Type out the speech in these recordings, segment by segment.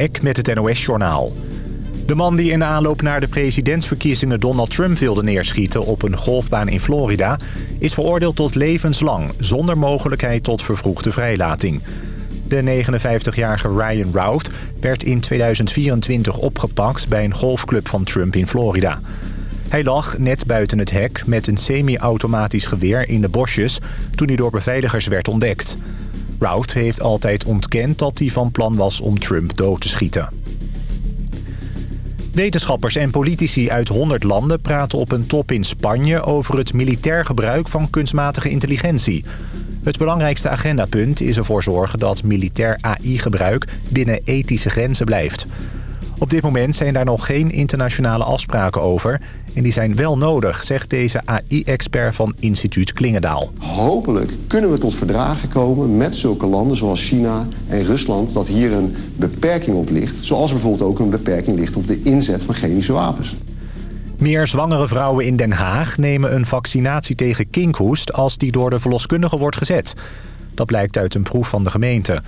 Ek met het NOS-journaal. De man die in de aanloop naar de presidentsverkiezingen Donald Trump wilde neerschieten op een golfbaan in Florida... is veroordeeld tot levenslang, zonder mogelijkheid tot vervroegde vrijlating. De 59-jarige Ryan Routh werd in 2024 opgepakt bij een golfclub van Trump in Florida. Hij lag net buiten het hek met een semi-automatisch geweer in de bosjes toen hij door beveiligers werd ontdekt. Routh heeft altijd ontkend dat hij van plan was om Trump dood te schieten. Wetenschappers en politici uit 100 landen praten op een top in Spanje... over het militair gebruik van kunstmatige intelligentie. Het belangrijkste agendapunt is ervoor zorgen dat militair AI-gebruik binnen ethische grenzen blijft. Op dit moment zijn daar nog geen internationale afspraken over... en die zijn wel nodig, zegt deze AI-expert van instituut Klingendaal. Hopelijk kunnen we tot verdragen komen met zulke landen zoals China en Rusland... dat hier een beperking op ligt, zoals bijvoorbeeld ook een beperking ligt... op de inzet van chemische wapens. Meer zwangere vrouwen in Den Haag nemen een vaccinatie tegen kinkhoest... als die door de verloskundige wordt gezet. Dat blijkt uit een proef van de gemeente.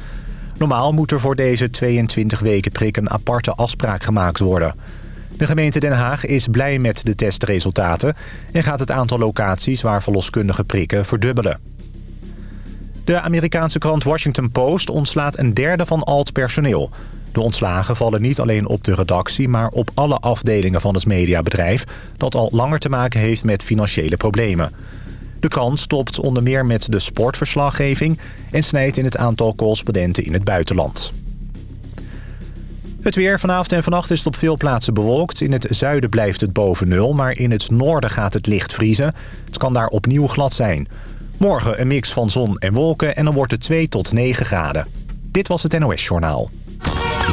Normaal moet er voor deze 22 weken prik een aparte afspraak gemaakt worden. De gemeente Den Haag is blij met de testresultaten... en gaat het aantal locaties waar verloskundigen prikken verdubbelen. De Amerikaanse krant Washington Post ontslaat een derde van al het personeel. De ontslagen vallen niet alleen op de redactie... maar op alle afdelingen van het mediabedrijf... dat al langer te maken heeft met financiële problemen. De krant stopt onder meer met de sportverslaggeving... en snijdt in het aantal correspondenten in het buitenland. Het weer vanavond en vannacht is het op veel plaatsen bewolkt. In het zuiden blijft het boven nul, maar in het noorden gaat het licht vriezen. Het kan daar opnieuw glad zijn. Morgen een mix van zon en wolken en dan wordt het 2 tot 9 graden. Dit was het NOS Journaal.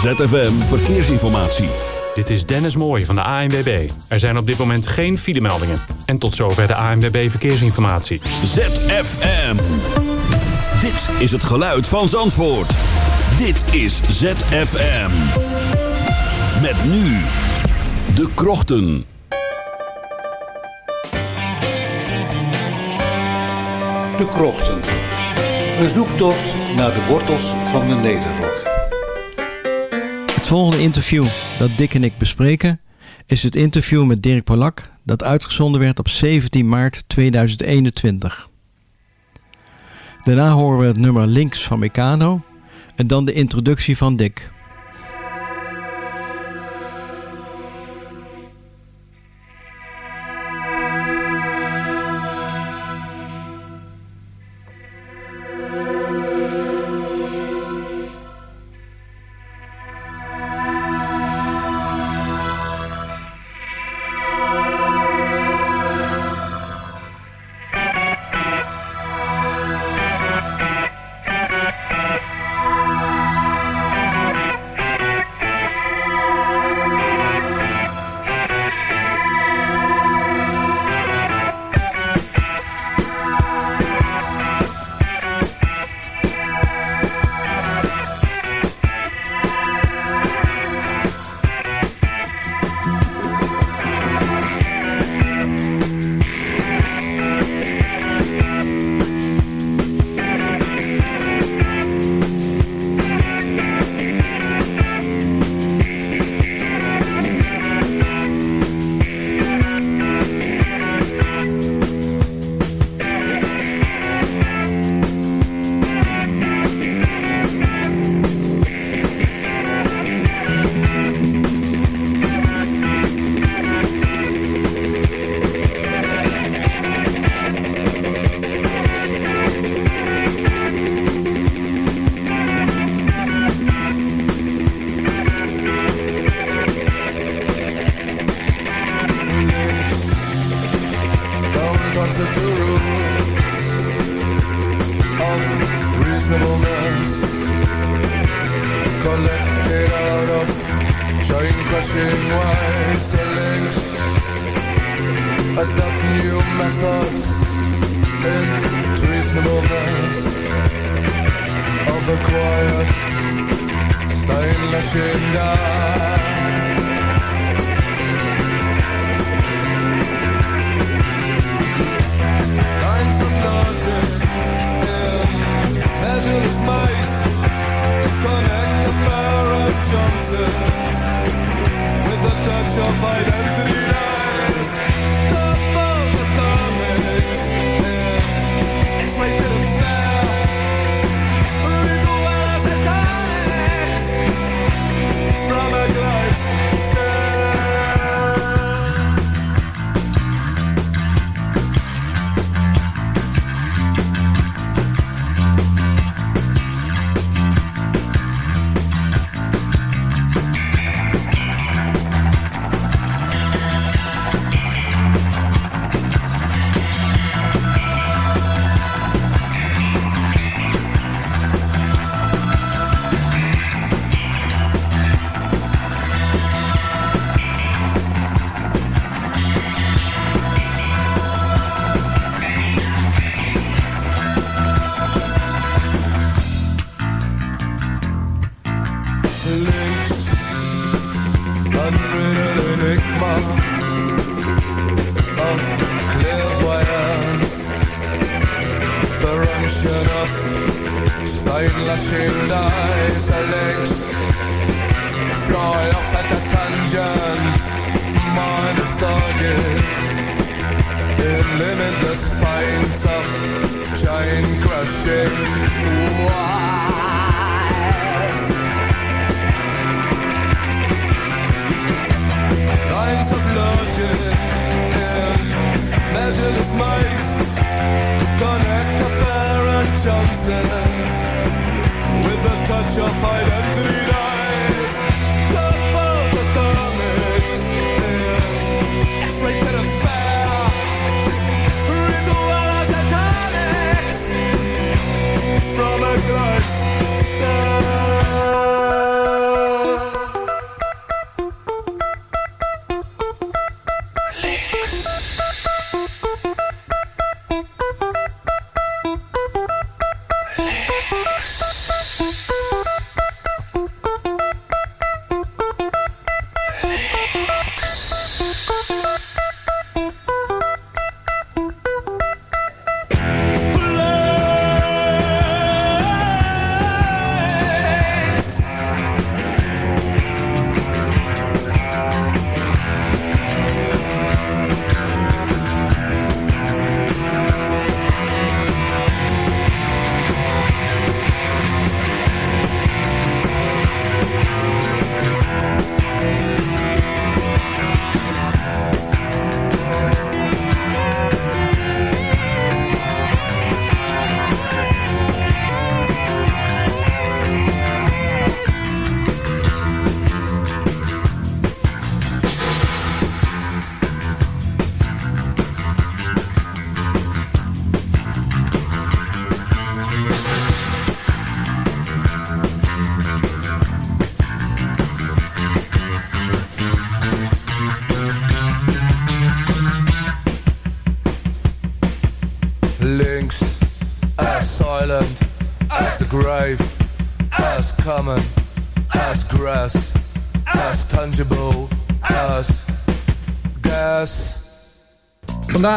ZFM Verkeersinformatie. Dit is Dennis Mooij van de ANWB. Er zijn op dit moment geen filemeldingen. En tot zover de ANWB Verkeersinformatie. ZFM. Dit is het geluid van Zandvoort. Dit is ZFM. Met nu de krochten. De krochten. Een zoektocht naar de wortels van de nederrok. Het volgende interview dat Dick en ik bespreken is het interview met Dirk Polak dat uitgezonden werd op 17 maart 2021. Daarna horen we het nummer Links van Meccano en dan de introductie van Dick.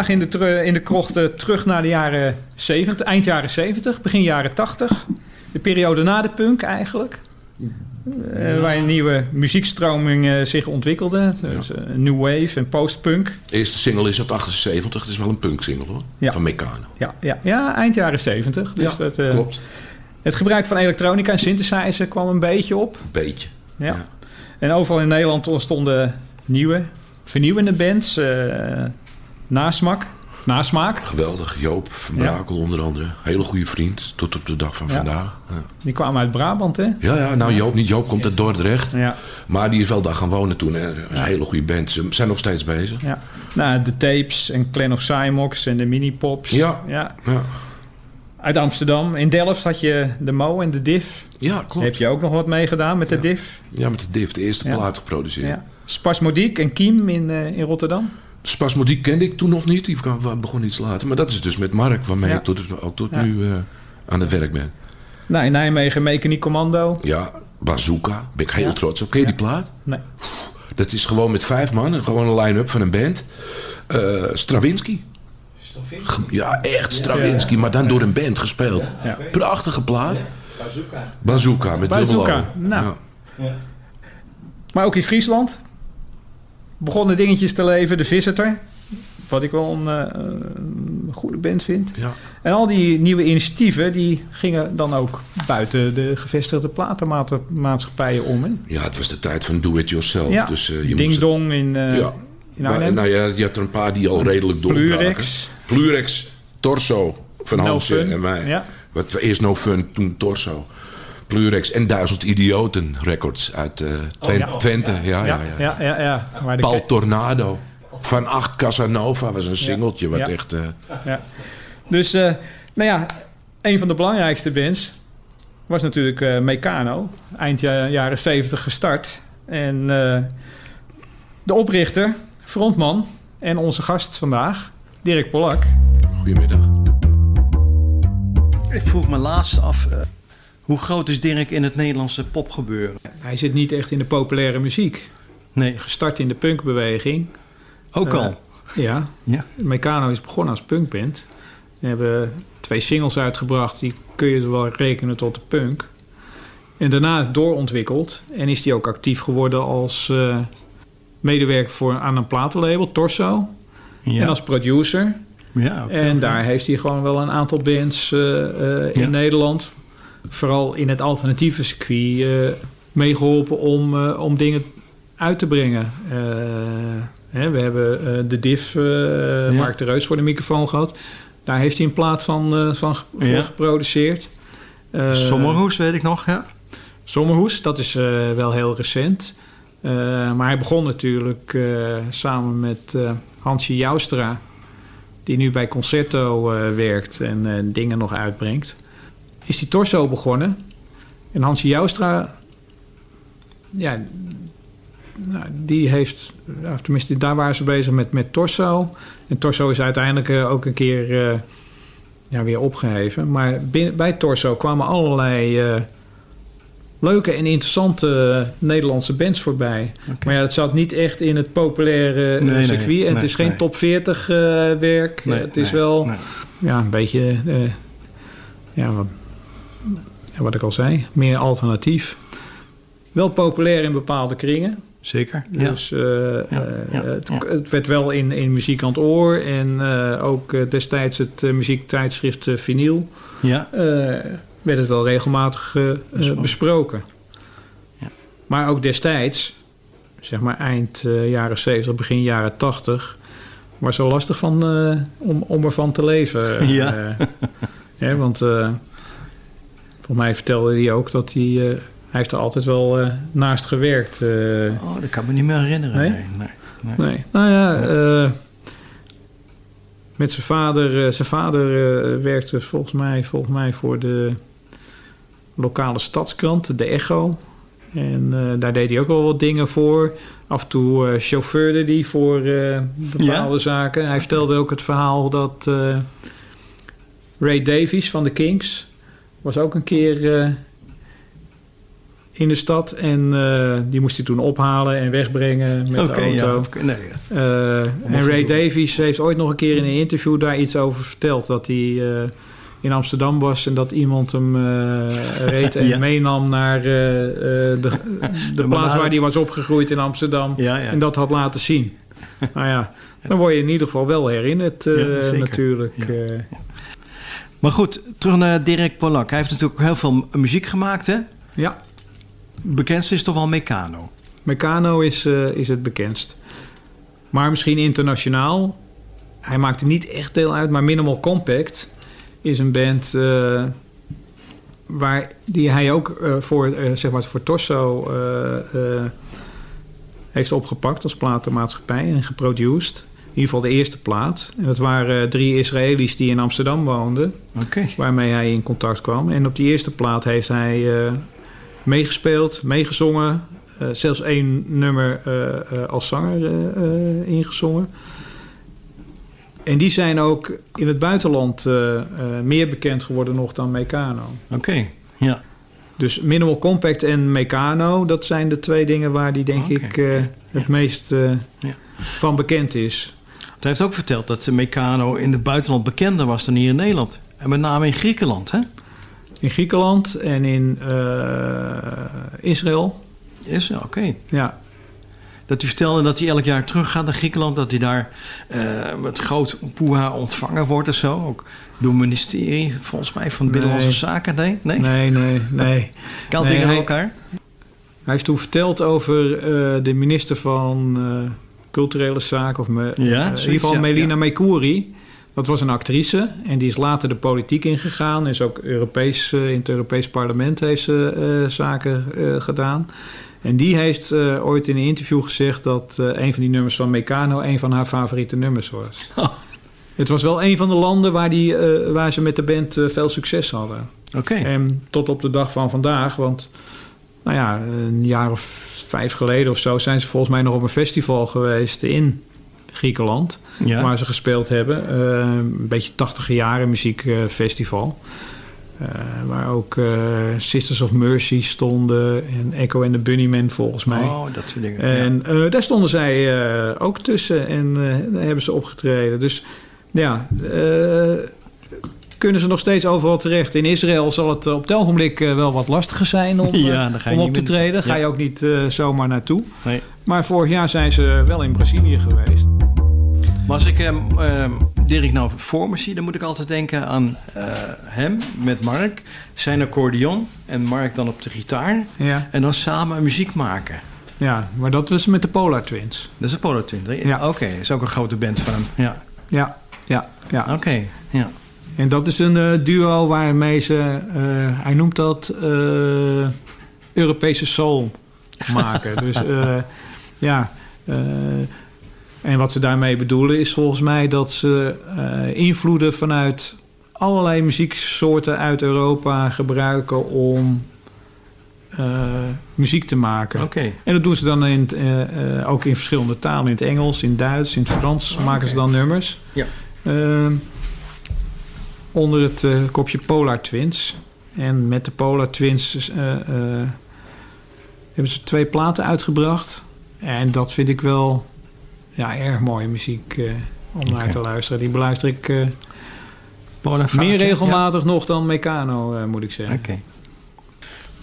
In de, in de krochten terug naar de jaren 70, eind jaren 70, begin jaren 80. De periode na de punk eigenlijk. Eh, waar een nieuwe muziekstroming eh, zich ontwikkelde. Dus, eh, new wave en post-punk. Eerste single is uit 78. Het is wel een punk-single hoor. Ja. Van Meccano. Ja, ja, ja, eind jaren 70. Dus Ja, dat, klopt. Het gebruik van elektronica en synthesizer kwam een beetje op. Beetje. Ja. Ja. En overal in Nederland ontstonden nieuwe, vernieuwende bands. Nasmak, nasmaak. Geweldig. Joop van Brakel onder andere. Hele goede vriend. Tot op de dag van Ja. vandaag. Ja. Die kwamen uit Brabant, hè? Ja, ja, nou Joop niet. Joop komt uit Dordrecht. Ja. Maar die is wel daar gaan wonen toen. Hè. Een hele goede band. Ze zijn nog steeds bezig. Ja. Nou, de tapes en Clan of Cymox en de mini-pops. Ja. ja. Ja, Uit Amsterdam. In Delft had je de Mo en de Div. ja klopt. Heb je ook nog wat meegedaan met de. Div? Ja, met de Div. De eerste plaat geproduceerd. Spasmodiek en Kiem in, eh, in Rotterdam. Spasmodiek kende ik toen nog niet. Die kwam- begon iets later. Maar dat is dus met Mark. Waarmee Ja. ik tot, ook tot Ja. nu eh, aan het werk ben. Nou, in Nijmegen Mechaniek Commando. Ja, Bazooka. Ben ik heel Ja. trots op. Ken je die plaat? Nee. Dat is gewoon met vijf man. Gewoon een line-up van een band. Eh, Stravinsky. Ge- Ja, echt Stravinsky. Maar dan door een band gespeeld. Ja. Prachtige plaat. Bazooka. met Bazooka, dubbel O. nou. Ja. Maar ook in Friesland. Begonnen dingetjes te leven. De Visitor, wat ik wel een, eh, een goede band vind. Ja. En al die nieuwe initiatieven, die gingen dan ook buiten de gevestigde platenmaatschappijen om. Hè? ja, het was de tijd van do-it-yourself. Ja, Dus, eh, je Ding moest- Dong in, eh Ja. in Arnhem. nou ja, je had er een paar die al redelijk doorbraken. Plurex. Plurex, Torso van No Hansje en mij. ja. Wat, eerst No Fun, toen Torso. Plurex en Duizend Idioten Records uit eh, Twen- ja. Twente. Ja, ja, ja. ja, ja, ja. Maar de Paul Tornado. Van 8 Casanova was een singeltje wat Ja. echt... eh, Ja. Dus, eh, nou ja, een van de belangrijkste bands was natuurlijk eh Meccano. Eind ja- jaren 70 gestart. En eh, de oprichter, frontman en onze gast vandaag, Dirk Polak. Goedemiddag. Ik vroeg me laatst af, eh, hoe groot is Dirk in het Nederlandse popgebeuren? Hij zit niet echt in de populaire muziek. Nee, Gestart in de punkbeweging. ook Eh, al. Ja, Ja. Meccano is begonnen als punkband. We hebben twee singles uitgebracht, die kun je er wel rekenen tot de punk. En daarna doorontwikkeld en is hij ook actief geworden als eh, medewerker voor, aan een platenlabel, Torso. Ja. En als producer. ja, En daar heeft hij gewoon wel een aantal bands eh, in Ja. Nederland, vooral in het alternatieve circuit, eh, meegeholpen om, eh, om dingen uit te brengen. Eh, hè, we hebben de eh, Mark de Reus, voor de microfoon gehad. Daar heeft hij een plaat van, van Ja. geproduceerd. Sommerhoes weet ik nog, ja. Sommerhoes, dat is wel heel recent. Maar hij begon natuurlijk samen met Hansje Joustra, die nu bij Concerto werkt en dingen nog uitbrengt. Is die Torso begonnen. En Hansje Joustra, ja, nou, die heeft, nou, tenminste daar waren ze bezig met, met Torso. En Torso is uiteindelijk eh, ook een keer eh, ja, weer opgeheven. Maar binnen, bij Torso kwamen allerlei eh, leuke en interessante Nederlandse bands voorbij. Maar ja, dat zat niet echt in het populaire Nee, nee, circuit. en het is geen top 40 eh, werk. Het is wel ja, een beetje, ja, wat, ik al zei, meer alternatief. Wel populair in bepaalde kringen. Zeker. Dus eh, Ja, eh, ja, het, ja. het werd wel in, in muziek aan het oor. En eh, ook destijds het eh, muziektijdschrift Vinyl ja. werd het wel regelmatig Besproken. Maar ook destijds, zeg maar eind jaren 70, begin jaren 80, was het lastig van, om, om ervan te leven. Ja. Hè, want volgens mij vertelde hij ook dat hij, eh, hij heeft er altijd wel eh, naast gewerkt. eh, Oh, dat kan ik me niet meer herinneren. Nee? Nee, nee. nee. Nee. Nou ja, met zijn vader. zijn vader werkte volgens mij, volgens mij voor de lokale stadskrant, de Echo. En daar deed hij ook wel wat dingen voor. Af en toe eh, chauffeurde hij voor bepaalde zaken. Hij vertelde ook het verhaal dat Ray Davies van de Kings was ook een keer eh, in de stad. En eh, die moest hij toen ophalen en wegbrengen met de ja. auto. oké, nee, ja. Eh, en Ray. Davies heeft ooit nog een keer in een interview daar iets over verteld. Dat hij in Amsterdam was en dat iemand hem reed en Ja. meenam naar de, de plaats waar hij was opgegroeid in Amsterdam. Ja, ja. En dat had laten zien. nou ja, dan word je in ieder geval wel herinnerd Ja, natuurlijk. Maar goed, terug naar Dirk Polak. Hij heeft natuurlijk ook heel veel muziek gemaakt, hè? ja, Bekendste is toch wel Meccano. Meccano is, eh, is het bekendst. Maar misschien internationaal. Hij maakte niet echt deel uit, maar Minimal Compact is een band eh, waar die hij ook eh, voor, zeg maar voor Torso heeft opgepakt als platenmaatschappij en geproduced. In ieder geval de eerste plaat. En dat waren drie Israëli's die in Amsterdam woonden waarmee hij in contact kwam. En op die eerste plaat heeft hij eh, meegespeeld, meegezongen. eh, zelfs één nummer eh, eh, als zanger eh, eh, ingezongen. En die zijn ook in het buitenland eh, eh, meer bekend geworden nog dan Meccano. Oké, ja. Dus Minimal Compact en Meccano, dat zijn de twee dingen waar die denk ik eh, het meest eh, Ja. van bekend is. Hij heeft ook verteld dat Meccano in het buitenland bekender was dan hier in Nederland. En met name in Griekenland, hè? In Griekenland en in eh, Israël. Is oké. Ja, dat u vertelde dat hij elk jaar teruggaat naar Griekenland. Dat hij daar uh, met groot poeha ontvangen wordt en zo. Ook door het ministerie, volgens mij, van Binnenlandse Zaken. Nee? Nee, nee, nee. nee. Kan nee, dingen elkaar? Hij heeft toen verteld over uh, de minister van Culturele Zaken... of me, ja, in ieder geval Melina ja. Mekouri... Dat was een actrice en die is later de politiek ingegaan. Is ook Europees, uh, in het Europees parlement heeft ze uh, zaken uh, gedaan. En die heeft ooit in een interview gezegd dat een van die nummers van Meccano een van haar favoriete nummers was. Oh. Het was wel een van de landen waar, die, waar ze met de band veel succes hadden. Oké. En tot op de dag van vandaag, want nou ja, een jaar of vijf geleden of zo zijn ze volgens mij nog op een festival geweest in Griekenland, ja. waar ze gespeeld hebben. Uh, een beetje 80 jaren muziekfestival. Uh, waar ook uh, Sisters of Mercy stonden en Echo en de Bunnymen volgens mij. Oh, dat soort dingen. En ja. daar stonden zij ook tussen en daar hebben ze opgetreden. Dus ja, kunnen ze nog steeds overal terecht. In Israël zal het op het ogenblik wel wat lastiger zijn om, ja, om op te treden. Ga je ook niet zomaar naartoe. Nee. Maar vorig jaar zijn ze wel in Brazilië geweest. Maar als ik hem, uh, Dirk nou voor me zie, dan moet ik altijd denken aan uh, hem met Mark, zijn accordeon en Mark dan op de gitaar. Ja. En dan samen muziek maken. Ja, maar dat was met de Polar Twins. Dat is de Polar Twins. Ja. Oké, okay. is ook een grote band van hem. Ja, ja, ja. ja. Oké, okay. ja. En dat is een uh, duo waarmee ze, uh, hij noemt dat uh, Europese soul maken. dus ja, en wat ze daarmee bedoelen is volgens mij dat ze invloeden vanuit allerlei muzieksoorten uit Europa gebruiken om muziek te maken. Okay. En dat doen ze dan in, ook in verschillende talen. In het Engels, in het Duits, in het Frans oh, maken okay. ze dan nummers. Ja. Onder het kopje Polar Twins. En met de Polar Twins hebben ze twee platen uitgebracht. En dat vind ik wel ja, erg mooie muziek uh, om okay. naar te luisteren. Die beluister ik uh, meer regelmatig ja. nog dan Meccano, uh, moet ik zeggen. Oké. Okay.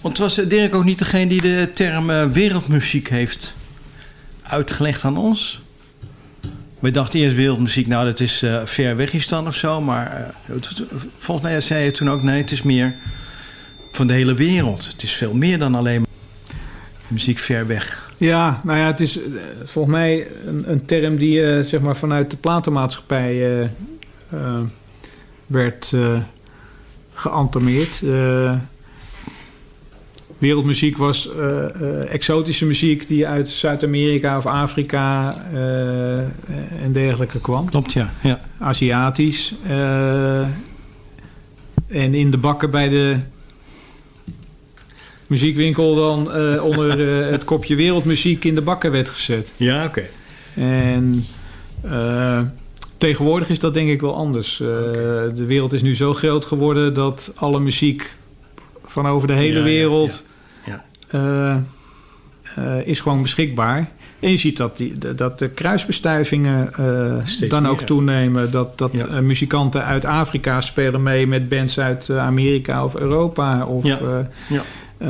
Want was Dirk ook niet degene die de term wereldmuziek heeft uitgelegd aan ons? We dachten eerst wereldmuziek, nou dat is ver weg is dan of zo. Maar volgens mij zei je toen ook, nee het is meer van de hele wereld. Het is veel meer dan alleen muziek ver weg. Ja, nou ja, het is uh, volgens mij een, een term die zeg maar vanuit de platenmaatschappij werd geantameerd. Wereldmuziek was exotische muziek die uit Zuid-Amerika of Afrika en dergelijke kwam. Klopt, ja. ja. Aziatisch. en in de bakken bij de muziekwinkel dan uh, onder uh, het kopje wereldmuziek in de bakken werd gezet. Ja, oké. Okay. En uh, tegenwoordig is dat denk ik wel anders. Okay. De wereld is nu zo groot geworden dat alle muziek van over de hele ja, wereld ja, ja. Is gewoon beschikbaar. En je ziet dat, die, dat de kruisbestuivingen dan meer, ook toenemen. Dat, dat muzikanten uit Afrika spelen mee met bands uit Amerika of Europa. Of, ja. Uh,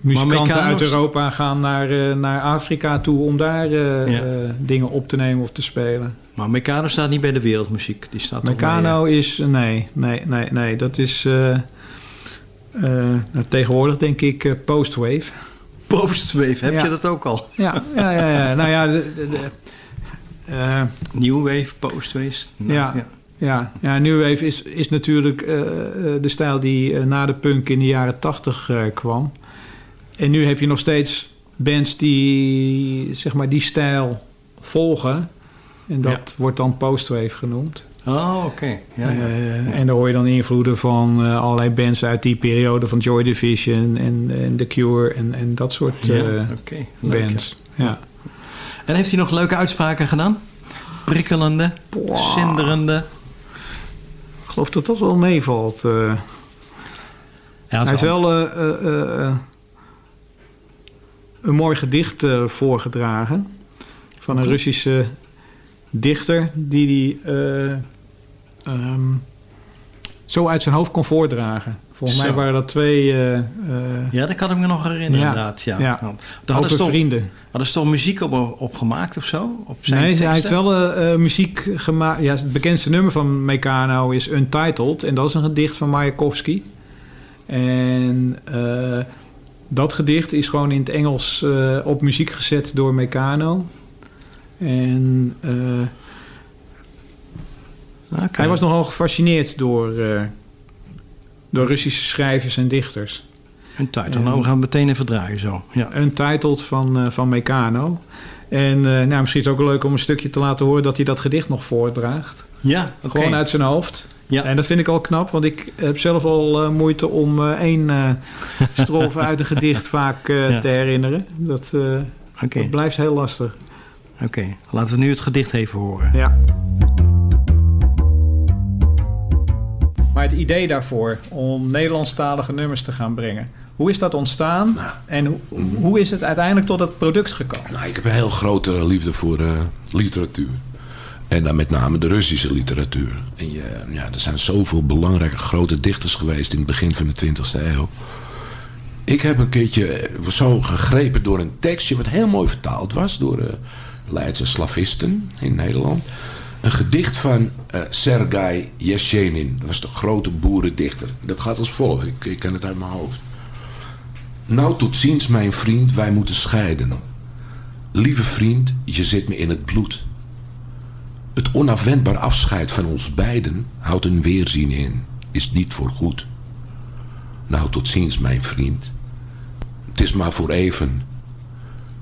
muzikanten uit Europa gaan naar, naar Afrika toe om daar ja. dingen op te nemen of te spelen. Maar Meccano staat niet bij de wereldmuziek. Die staat Meccano is. Nee, nee, nee, nee. Dat is. Nou, tegenwoordig denk ik postwave. Postwave, heb ja. je dat ook al? Ja, ja, ja. ja. nou ja. De, de, de, New wave, postwave. Nou, ja. ja. Ja, ja New Wave is, is natuurlijk uh, de stijl die uh, na de punk in de jaren tachtig kwam. En nu heb je nog steeds bands die zeg maar, die stijl volgen. En dat ja. wordt dan postwave genoemd. Oh, oké. Okay. Ja, ja, en daar hoor je dan invloeden van allerlei bands uit die periode van Joy Division en, en The Cure en, en dat soort okay. bands. Ja. En heeft hij nog leuke uitspraken gedaan? Prikkelende, wow. zinderende geloof dat dat wel meevalt. Uh, ja, hij is wel uh, uh, een mooi gedicht voorgedragen van een Russische dichter die die um, zo uit zijn hoofd kon voordragen. Volgens mij waren dat twee... eh, eh, Ja, dat kan ik me nog herinneren, Ja, inderdaad. Ja. ja. Nou, hadden ze toch, vrienden. hadden ze toch muziek op, op gemaakt of zo? Op zijn Nee, hij heeft teksten? wel eh, eh, muziek gemaakt. Ja, het bekendste nummer van Meccano is Untitled. En dat is een gedicht van Mayakovsky. En eh, dat gedicht is gewoon in het Engels eh, op muziek gezet door Meccano. En eh, hij was nogal gefascineerd door, eh, door Russische schrijvers en dichters. Een title. Nou, we gaan het meteen even draaien zo. Ja. Untitled van, eh, van Meccano. En nou, misschien is het ook leuk om een stukje te laten horen dat hij dat gedicht nog voordraagt. Ja. Gewoon uit zijn hoofd. Ja. En dat vind ik al knap, want ik heb zelf al moeite om eh, één eh strofe uit een gedicht vaak Ja. te herinneren. Dat, dat blijft heel lastig. Oké. Laten we nu het gedicht even horen. Ja. Maar het idee daarvoor om Nederlandstalige nummers te gaan brengen, hoe is dat ontstaan? Nou. En hoe, hoe is het uiteindelijk tot het product gekomen? Nou, ik heb een heel grote liefde voor eh, literatuur. En dan met name de Russische literatuur. En je, ja, er zijn zoveel belangrijke grote dichters geweest in het begin van de 20e eeuw. Ik heb een keertje eh, zo gegrepen door een tekstje wat heel mooi vertaald was door de Leidse slavisten in Nederland. Een gedicht van eh Sergei Yeshenin. Dat was de grote boerendichter. Dat gaat als volgt. Ik, ik ken het uit mijn hoofd. Nou tot ziens mijn vriend, wij moeten scheiden. Lieve vriend, je zit me in het bloed. Het onafwendbaar afscheid van ons beiden houdt een weerzien in, is niet voor goed. Nou, tot ziens, mijn vriend. Het is maar voor even.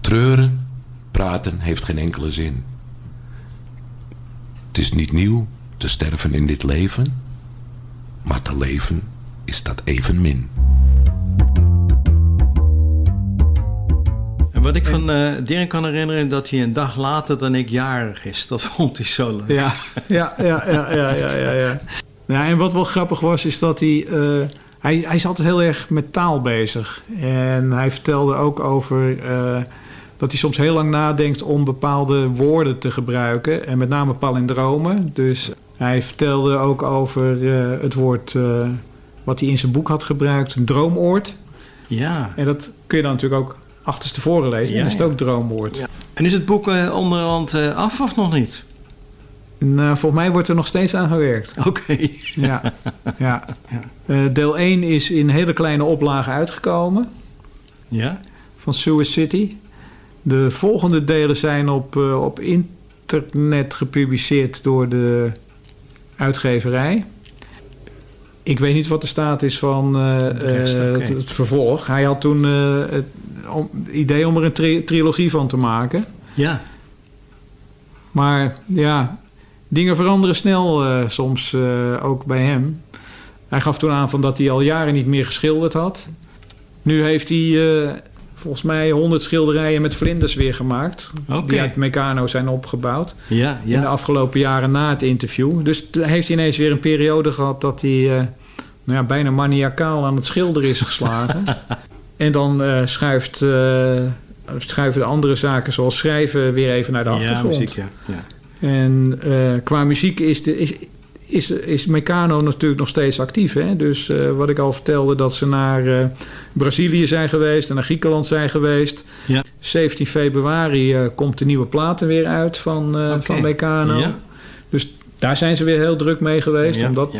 Treuren, praten heeft geen enkele zin. Het is niet nieuw te sterven in dit leven, maar te leven is dat evenmin. En wat ik van eh Dirk kan herinneren... dat hij een dag later dan ik jarig is. Dat vond hij zo leuk. Ja, ja, ja, ja, ja, ja, ja. ja. Ja, en wat wel grappig was, is dat hij, eh, hij... Hij is altijd heel erg met taal bezig. En hij vertelde ook over... eh, dat hij soms heel lang nadenkt om bepaalde woorden te gebruiken. En met name palindromen. Dus hij vertelde ook over eh, het woord... eh, wat hij in zijn boek had gebruikt, een droomoord. Ja. En dat kun je dan natuurlijk ook achterstevoren lezen. Ja, en is het ook droomoord. Ja. En is het boek eh, onderhand af of nog niet? Eh, volgens mij wordt er nog steeds aan gewerkt. Oké. Ja, ja. Deel 1 is in hele kleine oplagen uitgekomen Ja? van Sewer City. De volgende delen zijn op, eh, op internet gepubliceerd door de uitgeverij. Ik weet niet wat de staat is van eh, rest, eh, het, het vervolg. Hij had toen het om- idee om er een tri- trilogie van te maken. Ja. Maar ja, dingen veranderen snel soms ook bij hem. Hij gaf toen aan van dat hij al jaren niet meer geschilderd had. Nu heeft hij volgens mij honderd schilderijen met vlinders weer gemaakt. Die uit Meccano zijn opgebouwd. Ja, In de ja. afgelopen jaren na het interview. Dus heeft hij ineens weer een periode gehad dat hij eh, nou ja, bijna maniacaal aan het schilderen is geslagen. en dan eh, schuift, eh, schuiven de andere zaken zoals schrijven weer even naar de Ja, achtergrond. muziek, ja. ja. En qua muziek is, de, is, is, is Meccano natuurlijk nog steeds actief. Hè? Dus eh, wat ik al vertelde, dat ze naar eh, Brazilië zijn geweest en naar Griekenland zijn geweest. Ja. 17 februari eh, komt de nieuwe platen weer uit van, Oké. van Meccano. Ja. Dus daar zijn ze weer heel druk mee geweest Ja, om dat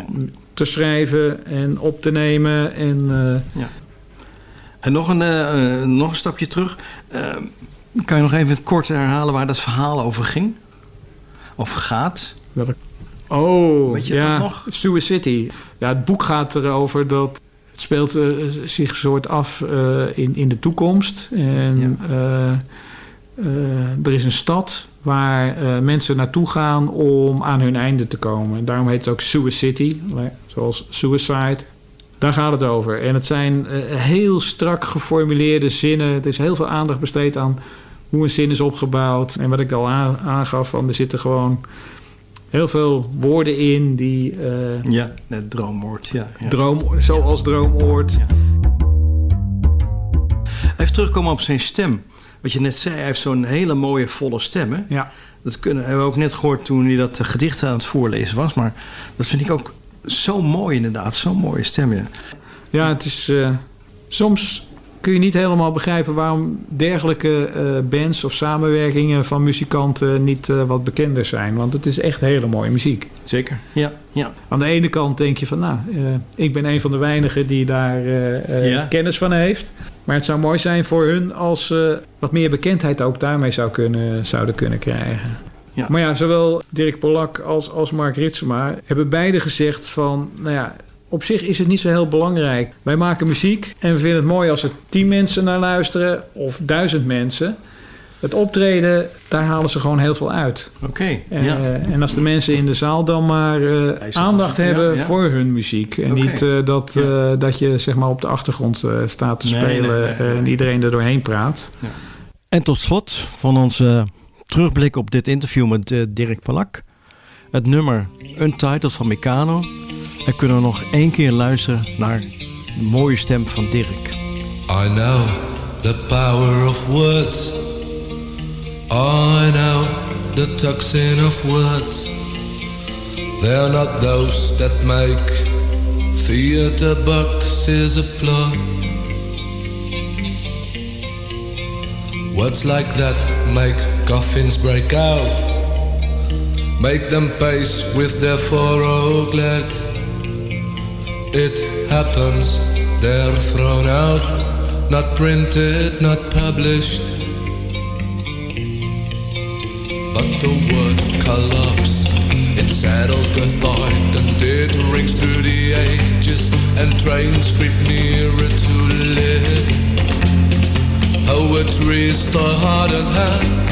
te schrijven en op te nemen. En, En nog een, nog een stapje terug. Kan je nog even het kort herhalen waar dat verhaal over ging? Of gaat? welk- Oh, Weet je ja, dat nog? City. Ja, het boek gaat erover dat het speelt eh, zich soort af eh, in, in de toekomst. En eh, er is een stad waar mensen naartoe gaan om aan hun einde te komen. En daarom heet het ook City, waar- zoals suicide. Daar gaat het over. En het zijn heel strak geformuleerde zinnen. Er is heel veel aandacht besteed aan hoe een zin is opgebouwd. En wat ik al aan- aangaf, van, er zitten gewoon heel veel woorden in die eh, Ja, het droomwoord. Ja, ja. droom, zoals droomoord. Even terugkomen op zijn stem. Wat je net zei, hij heeft zo'n hele mooie volle stem. Hè? Ja. Dat kunnen, hebben we ook net gehoord toen hij dat eh, gedicht aan het voorlezen was. Maar dat vind ik ook zo mooi inderdaad, zo'n mooie stem. Ja, ja het is... Uh, soms kun je niet helemaal begrijpen waarom dergelijke uh, bands of samenwerkingen van muzikanten niet uh, wat bekender zijn. Want het is echt hele mooie muziek. Zeker, ja. ja. Aan de ene kant denk je van, nou, uh, ik ben een van de weinigen die daar ja. kennis van heeft. Maar het zou mooi zijn voor hun als ze wat meer bekendheid ook daarmee zou kunnen, zouden kunnen krijgen. Ja. Maar ja, zowel Dirk Polak als, als Mark Ritsema hebben beide gezegd van... nou ja, op zich is het niet zo heel belangrijk. Wij maken muziek en we vinden het mooi als er tien mensen naar luisteren of duizend mensen. Het optreden, daar halen ze gewoon heel veel uit. Oké. Okay, ja. en als de mensen in de zaal dan maar uh, aandacht hebben ja, ja. voor hun muziek. En okay. niet uh, dat, uh, dat je zeg maar op de achtergrond staat te nee, spelen nee, nee, en iedereen er doorheen praat. En tot slot van onze terugblik op dit interview met Dirk Palak. Het nummer Untitled van Meccano. En kunnen we nog één keer luisteren naar de mooie stem van Dirk. I know the power of words. I know the toxin of words. They're not those that make theater boxes applaud. Words like that make coffins break out. Make them pace with their four oak legs. It happens, they're thrown out, not printed, not published. But the word collapse, it settled the thought and it rings through the ages and trains creep nearer to live. Poetry is the heart and hand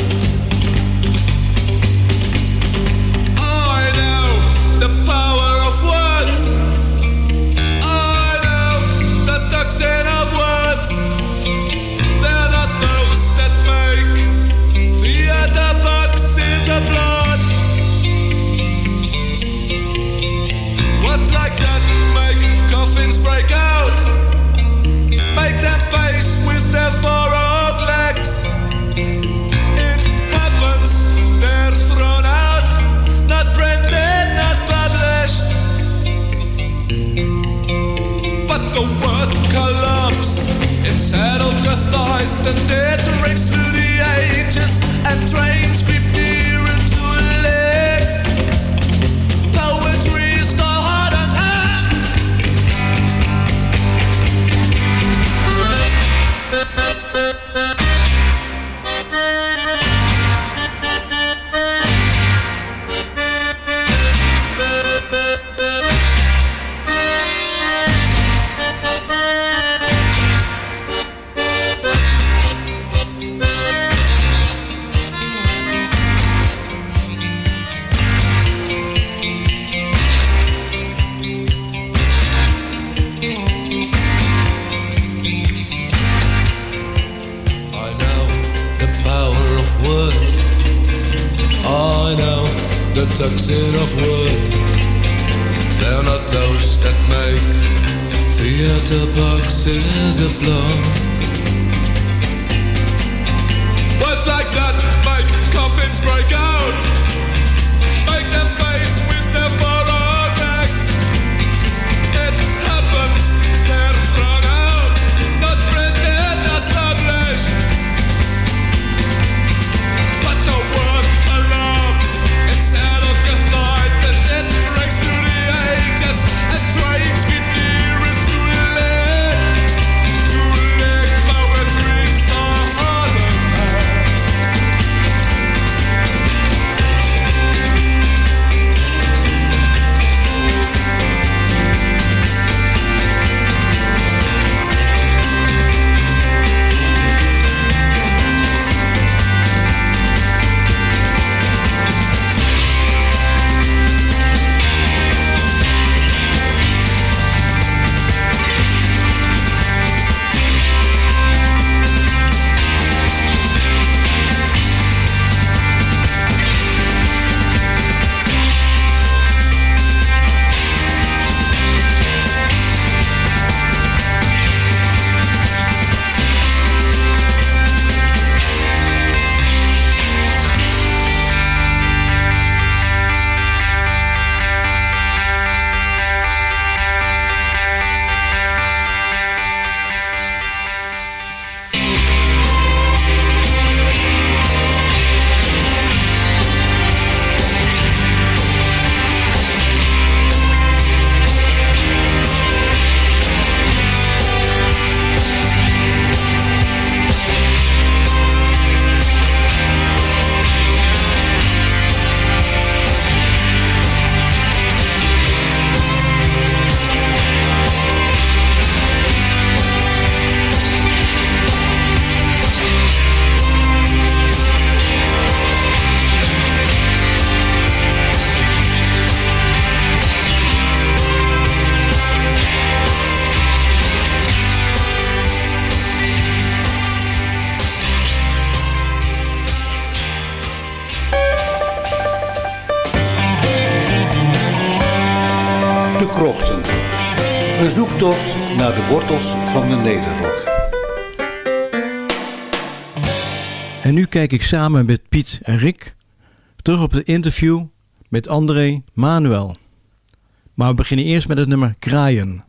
a toxin of words. They're not those that make theater boxes applaud. Words like that make coffins break out. van de Nederrok. En nu kijk ik samen met Piet en Rick terug op het interview met André Manuel. Maar we beginnen eerst met het nummer Kraaien.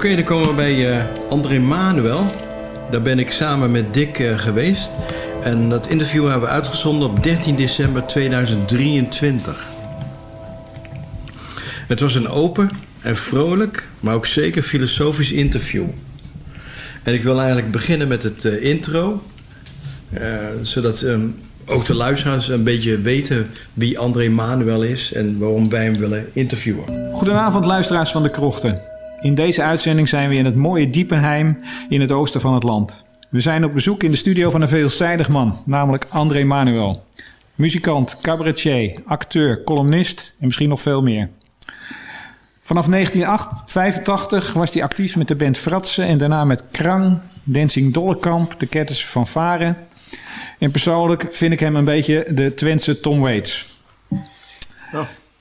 Oké, dan komen we bij eh, André Manuel. Daar ben ik samen met Dick eh, geweest. En dat interview hebben we uitgezonden op 13 december 2023. Het was een open en vrolijk, maar ook zeker filosofisch interview. En ik wil eigenlijk beginnen met het eh, intro. zodat ehm, ook de luisteraars een beetje weten wie André Manuel is... en waarom wij hem willen interviewen. Goedenavond luisteraars van De Krochten. In deze uitzending zijn we in het mooie Diepenheim in het oosten van het land. We zijn op bezoek in de studio van een veelzijdig man, namelijk André Manuel. Muzikant, cabaretier, acteur, columnist en misschien nog veel meer. Vanaf 1985 was hij actief met de band Fratsen en daarna met Krang, Dancing Dollekamp, de Ketters van Varen. En persoonlijk vind ik hem een beetje de Twentse Tom Waits.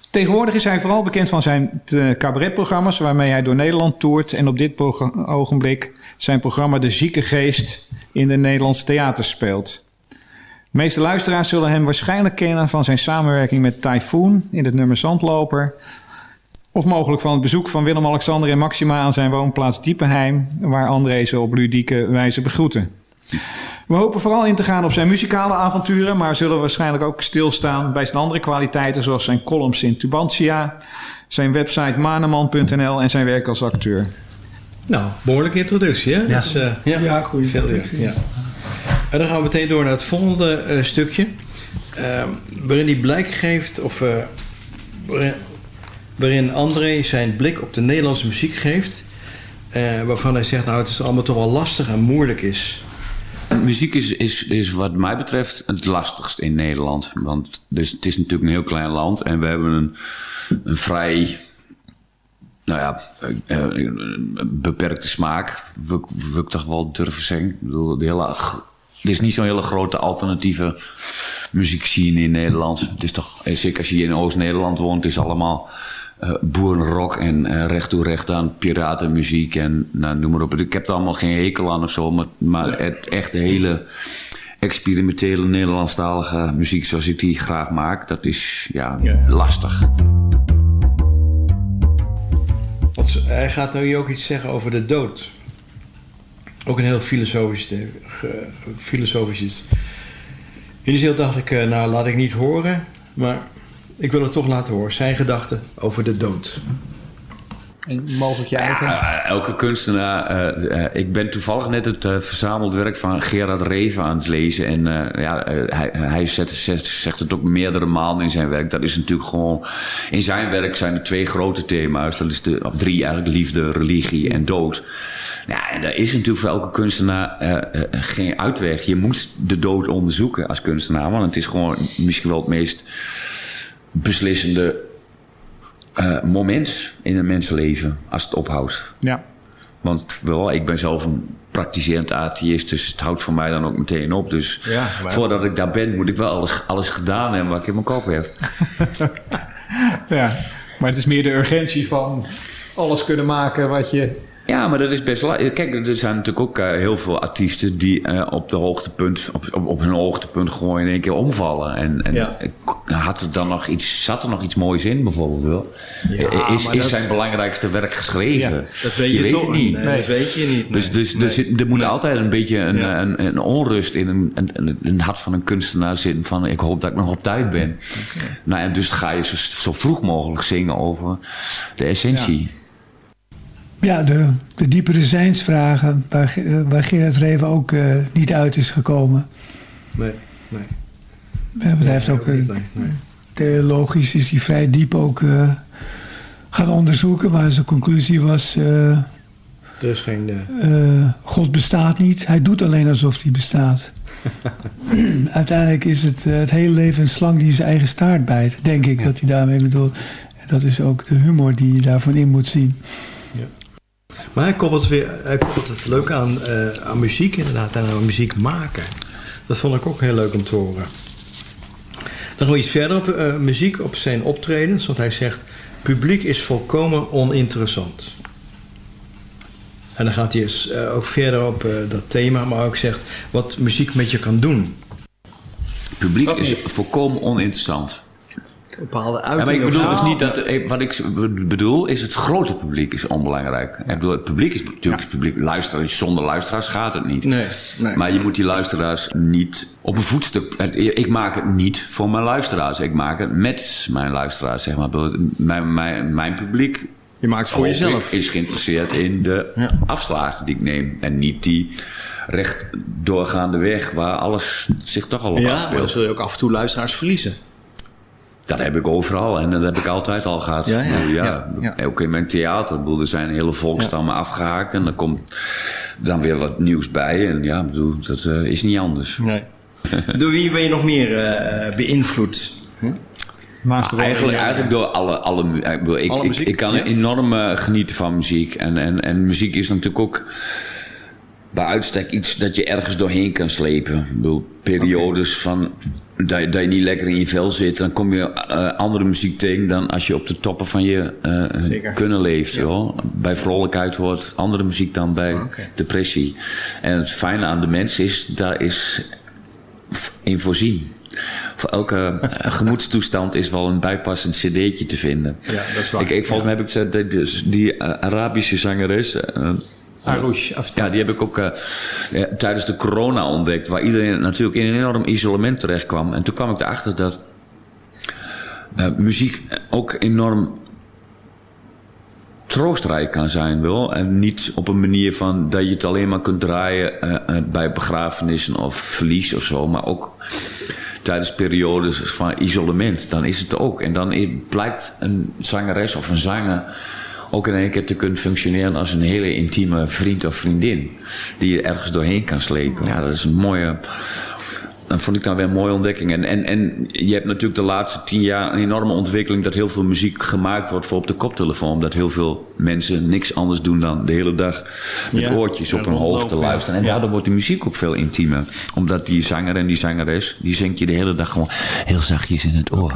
Tegenwoordig is hij vooral bekend van zijn eh, cabaretprogramma's waarmee hij door Nederland toert en op dit ogenblik zijn programma De Zieke Geest in de Nederlandse theaters speelt. De meeste luisteraars zullen hem waarschijnlijk kennen van zijn samenwerking met Typhoon in het nummer Zandloper. Of mogelijk van het bezoek van Willem-Alexander en Maxima aan zijn woonplaats Diepenheim, waar André ze op ludieke wijze begroeten. We hopen vooral in te gaan op zijn muzikale avonturen, maar zullen waarschijnlijk ook stilstaan bij zijn andere kwaliteiten, zoals zijn columns in Tubantia, zijn website maneman.nl en zijn werk als acteur. Nou, behoorlijke introductie, hè? Ja. Dat is, eh, ja, Ja, veel, ja, introductie. ja. En dan gaan we meteen door naar het volgende eh, stukje. eh, waarin hij blijk geeft, of eh, waarin, waarin André zijn blik op de Nederlandse muziek geeft. eh, waarvan hij zegt, nou, het is allemaal toch wel lastig en moeilijk is. Muziek is, is, is wat mij betreft het lastigst in Nederland. Want dus, het is natuurlijk een heel klein land en we hebben een, een vrij nou ja, eh, eh, beperkte smaak. Wil, wil ik toch wel durven zeggen. Ik bedoel, de hele, er is niet zo'n hele grote alternatieve muziekscene in Nederland. Het is toch, eh, zeker als je hier in Oost-Nederland woont, het is allemaal eh boerenrock en eh, recht toe recht aan piratenmuziek en nou, noem maar op. Ik heb er allemaal geen hekel aan of zo, maar, maar het echt hele experimentele Nederlandstalige muziek zoals ik die graag maak, dat is ja, lastig. Want ze- hij gaat hier ook iets zeggen over de dood. Ook een heel filosofisch, filosofisch iets. Initieel dacht ik, eh, nou laat ik niet horen, maar ik wil het toch laten horen. Zijn gedachten over de dood. En mogelijk je eigen. Ja, elke kunstenaar. eh, eh, ik ben toevallig net het eh, verzameld werk van Gerard Reven aan het lezen. En eh, ja, eh, hij, hij zet, zegt, zegt het ook meerdere malen in zijn werk. Dat is natuurlijk gewoon. In zijn werk zijn er twee grote thema's. Dat is de, of drie eigenlijk: liefde, religie en dood. Ja, en daar is natuurlijk voor elke kunstenaar eh, eh, geen uitweg. Je moet de dood onderzoeken als kunstenaar. Want het is gewoon misschien wel het meest beslissende eh, moment in een mensenleven als het ophoudt. Ja. Want wel, ik ben zelf een praktiserend atheïst, dus het houdt voor mij dan ook meteen op. Dus Ja, voordat ik daar ben, moet ik wel alles, alles gedaan hebben wat ik in mijn kop heb. Ja, maar het is meer de urgentie van alles kunnen maken wat je... Ja, maar dat is best la- Kijk, er zijn natuurlijk ook eh, heel veel artiesten die eh, op de hoogtepunt, op, op, op hun hoogtepunt gewoon in één keer omvallen. En, en Ja. had er dan nog iets, zat er nog iets moois in bijvoorbeeld wel? Ja, is is dat- zijn belangrijkste werk geschreven? Ja, dat weet je weet toch het niet. Nee, dat weet je niet, Dus, nee. dus, Nee. dus er moet altijd een beetje een, een, een onrust in een, een, een, een hart van een kunstenaar zitten. Van ik hoop dat ik nog op tijd ben. Nou, en dus ga je zo, zo vroeg mogelijk zingen over de essentie. Ja, de, de diepere zijnsvragen waar, eh, waar Gerard Reven ook eh, niet uit is gekomen. Nee, nee. Ja, hij heeft ook, theologisch is hij vrij diep ook eh, gaan onderzoeken. Maar zijn conclusie was, eh, Er is geen... God bestaat niet. Hij doet alleen alsof hij bestaat. Uiteindelijk is het, het hele leven een slang die zijn eigen staart bijt. Denk ik dat hij daarmee bedoelt. Dat is ook de humor die je daarvan in moet zien. Maar hij koppelt, weer, hij koppelt het leuk aan, eh, aan muziek inderdaad. En aan muziek maken. Dat vond ik ook heel leuk om te horen. Dan gaan we iets verder op eh, muziek, op zijn optredens. Want hij zegt, publiek is volkomen oninteressant. En dan gaat hij eens, eh, ook verder op eh, dat thema. Maar ook zegt wat muziek met je kan doen. publiek is volkomen oninteressant. Bepaalde Ja, maar ik uitingen. bedoel dus niet dat... Wat ik bedoel is het grote publiek is onbelangrijk. Ik bedoel, het publiek is natuurlijk het publiek. Luisteraars, zonder luisteraars gaat het niet. Nee, nee. Maar je moet die luisteraars niet op een voetstuk... Ik maak het niet voor mijn luisteraars. Ik maak het met mijn luisteraars, zeg maar. Ik bedoel, Mijn, mijn, mijn publiek... Je maakt het voor hoop jezelf. is geïnteresseerd in de afslagen die ik neem. En niet die recht doorgaande weg waar alles zich toch al op Ja, maar afspeelt. dan zul je ook af en toe luisteraars verliezen. Dat heb ik overal en dat heb ik altijd al gehad. Ja, ja, ja, ja. Ook in mijn theater. Ik bedoel, er zijn hele volkstammen afgehaakt en er komt dan weer wat nieuws bij. En ja, ik bedoel, dat eh, is niet anders. Nee. Door wie ben je nog meer eh, beïnvloed? Master eigenlijk, ja, ja. eigenlijk door alle, alle, mu- ik, bedoel, ik, Alle muziek, ik kan ja. enorm eh, genieten van muziek. En, en, en muziek is natuurlijk ook bij uitstek iets dat je ergens doorheen kan slepen. Ik bedoel, periodes van dat, je- dat je niet lekker in je vel zit, dan kom je eh, andere muziek tegen dan als je op de toppen van je eh, kunnen leeft. joh. Bij vrolijkheid hoort andere muziek dan bij depressie. En het fijne aan de mens is, daar is in voorzien. Voor elke eh, gemoedstoestand is wel een bijpassend cd'tje te vinden. Ja, dat is waar. Ik, ik, volgens mij heb ik ze- die, dus die Arabische zangeres... Ja, die heb ik ook eh, tijdens de corona ontdekt. Waar iedereen natuurlijk in een enorm isolement terecht kwam. En toen kwam ik erachter dat eh, muziek ook enorm troostrijk kan zijn wel. En niet op een manier van dat je het alleen maar kunt draaien eh, bij begrafenissen of verlies of zo. Maar ook tijdens periodes van isolement. Dan is het ook. En dan blijkt een zangeres of een zanger ook in één keer te kunnen functioneren als een hele intieme vriend of vriendin. Die je ergens doorheen kan slepen. Ja, dat is een mooie... Dat vond ik dan weer een mooie ontdekking. En, en, en je hebt natuurlijk de laatste tien jaar een enorme ontwikkeling dat heel veel muziek gemaakt wordt voor op de koptelefoon. Omdat heel veel mensen niks anders doen dan de hele dag met Ja. oortjes op Ja, hun hoofd te ja. luisteren. En daardoor wordt die muziek ook veel intiemer. Omdat die zanger en die zangeres, die zingt je de hele dag gewoon heel zachtjes in het oor.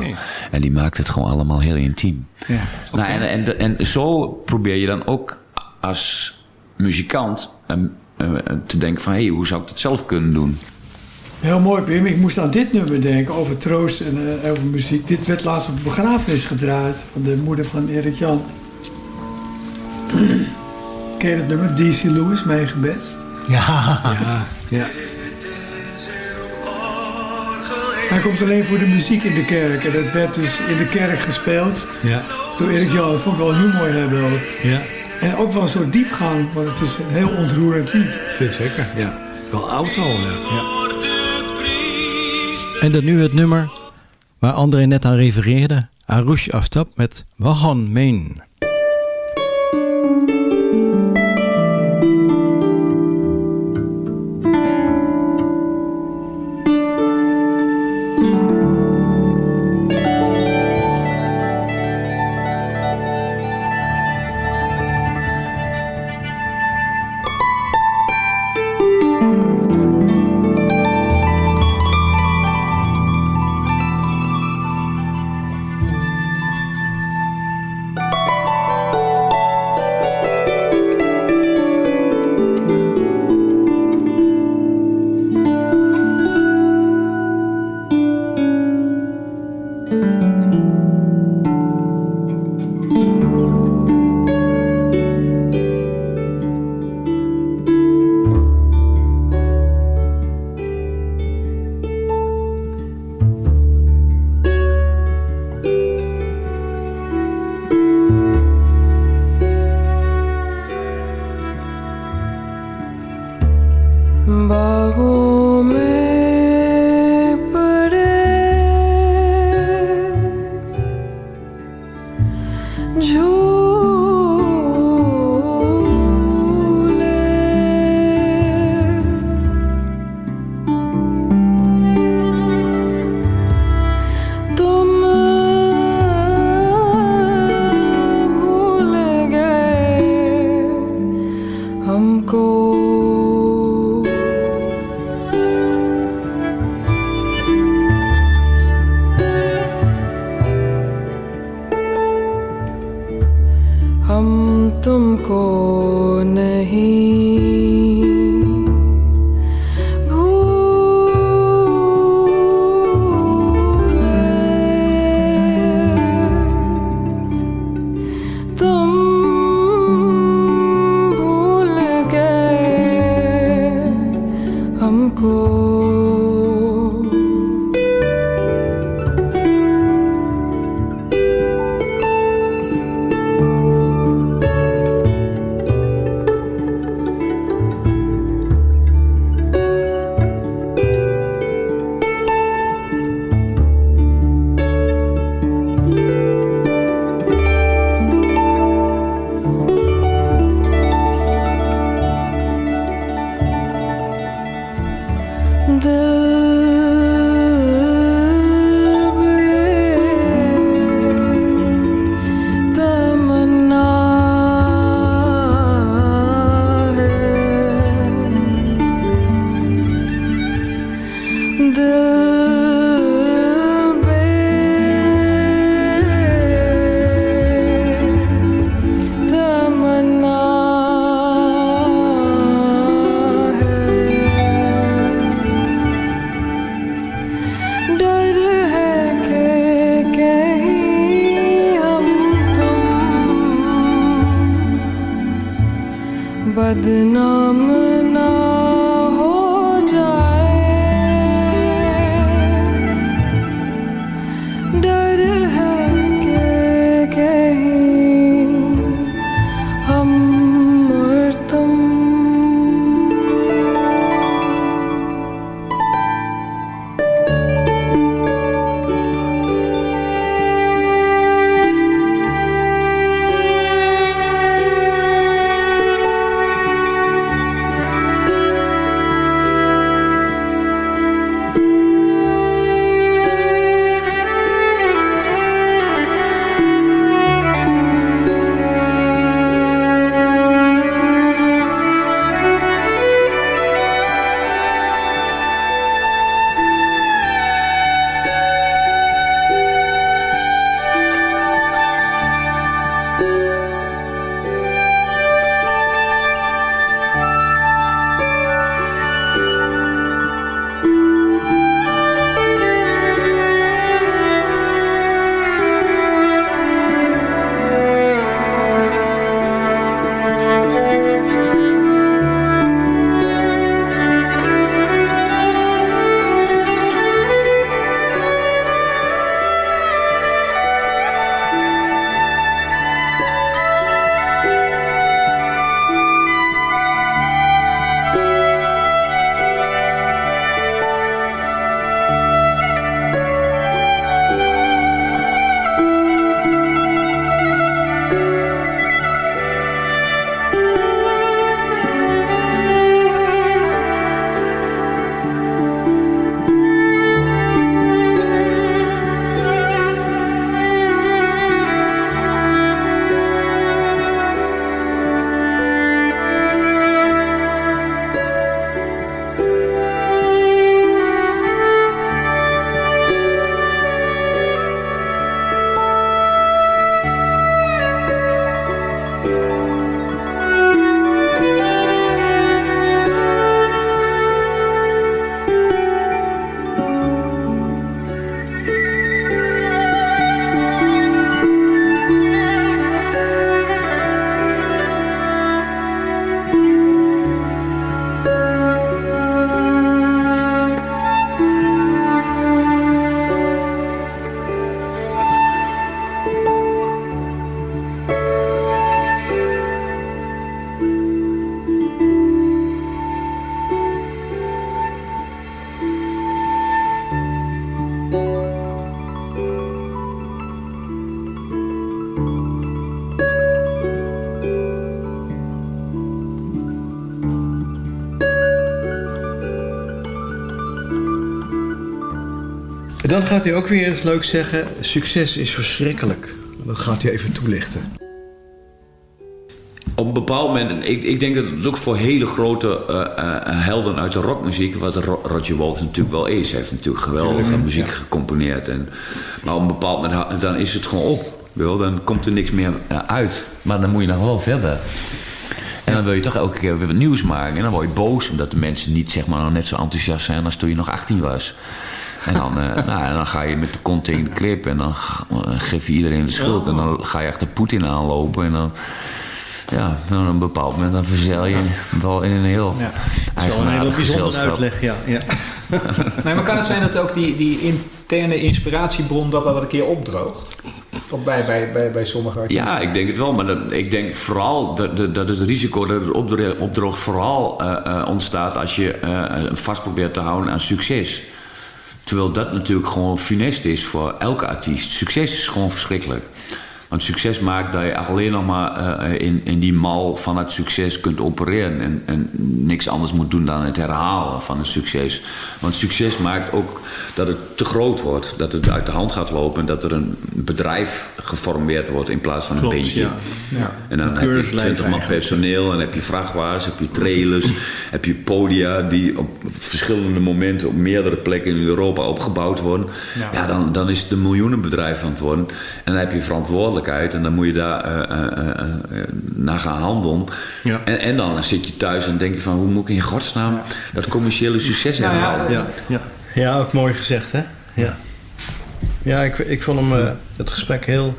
En die maakt het gewoon allemaal heel intiem. Ja. Nou, en, en, en zo probeer je dan ook als muzikant eh, eh, te denken van... hé, hey, hoe zou ik dat zelf kunnen doen? Heel mooi, Pim. Ik moest aan dit nummer denken over troost en eh, over muziek. Dit werd laatst op de begrafenis gedraaid van de moeder van Erik Jan. Ken je het nummer? DC Lewis, Mijn Gebed? Ja. Ja, ja. Hij komt alleen voor de muziek in de kerk. En dat werd dus in de kerk gespeeld Ja. door Erik Jan. Dat vond ik wel humor hebben ook. Ja. En ook wel zo diepgang, want het is een heel ontroerend lied. Vind ik zeker. Ja. Wel oud al. Ja. ja. En dan nu het nummer waar André net aan refereerde. Arush Aftab met Wahan Meen. को नहीं gaat hij ook weer eens leuk zeggen... succes is verschrikkelijk. Dat gaat hij even toelichten. Op een bepaald moment, ik, ik denk dat het ook voor hele grote eh, eh, helden uit de rockmuziek, wat Ro- Roger Waters natuurlijk wel is. Hij heeft natuurlijk geweldige Tuurlijk, muziek ja. gecomponeerd. En, maar op een bepaald moment, dan is het gewoon op. Wel, dan komt er niks meer eh, uit. Maar dan moet je nog wel verder. En dan wil je toch elke keer weer wat nieuws maken. En dan word je boos omdat de mensen niet zeg maar, nog net zo enthousiast zijn als toen je nog 18 was. En dan, eh, nou, en dan ga je met de kont tegen de klip en dan eh, geef je iedereen de schuld. En dan ga je achter Poetin aanlopen en dan... Ja, dan op een bepaald moment dan verzeil je wel in een heel Ja. Dat is wel een hele bijzondere uitleg, ja. ja. Nee, maar kan het zijn dat ook die, die interne inspiratiebron dat dat een keer opdroogt? Of bij, bij, bij, bij sommige artiesten? Ja, ik denk het wel. Maar dat, ik denk vooral dat, dat, dat het risico dat het opdro- opdroog vooral eh, eh, ontstaat als je eh, vast probeert te houden aan succes. Terwijl dat natuurlijk gewoon funest is voor elke artiest. Succes is gewoon verschrikkelijk. Want succes maakt dat je alleen nog maar eh, in, in die mal van het succes kunt opereren. En, en niks anders moet doen dan het herhalen van een succes. Want succes maakt ook dat het te groot wordt. Dat het uit de hand gaat lopen. En dat er een bedrijf geformeerd wordt in plaats van Klopt, een beentje. ja. Ja. En dan heb je keurslijf 20 man personeel. En dan heb je vrachtwagens, heb je trailers. heb je podia die op verschillende momenten op meerdere plekken in Europa opgebouwd worden. Ja. Ja, dan, dan is het een miljoenenbedrijf aan het worden. En dan heb je verantwoordelijkheid. En dan moet je daar eh, eh, eh, eh, naar gaan handelen. Ja. En, en dan zit je thuis en denk je van... hoe moet ik in godsnaam dat commerciële succes Nou ja, herhalen? ja, ja. ja, ook mooi gezegd, hè? Ja, ja ik, ik vond hem, eh, het gesprek heel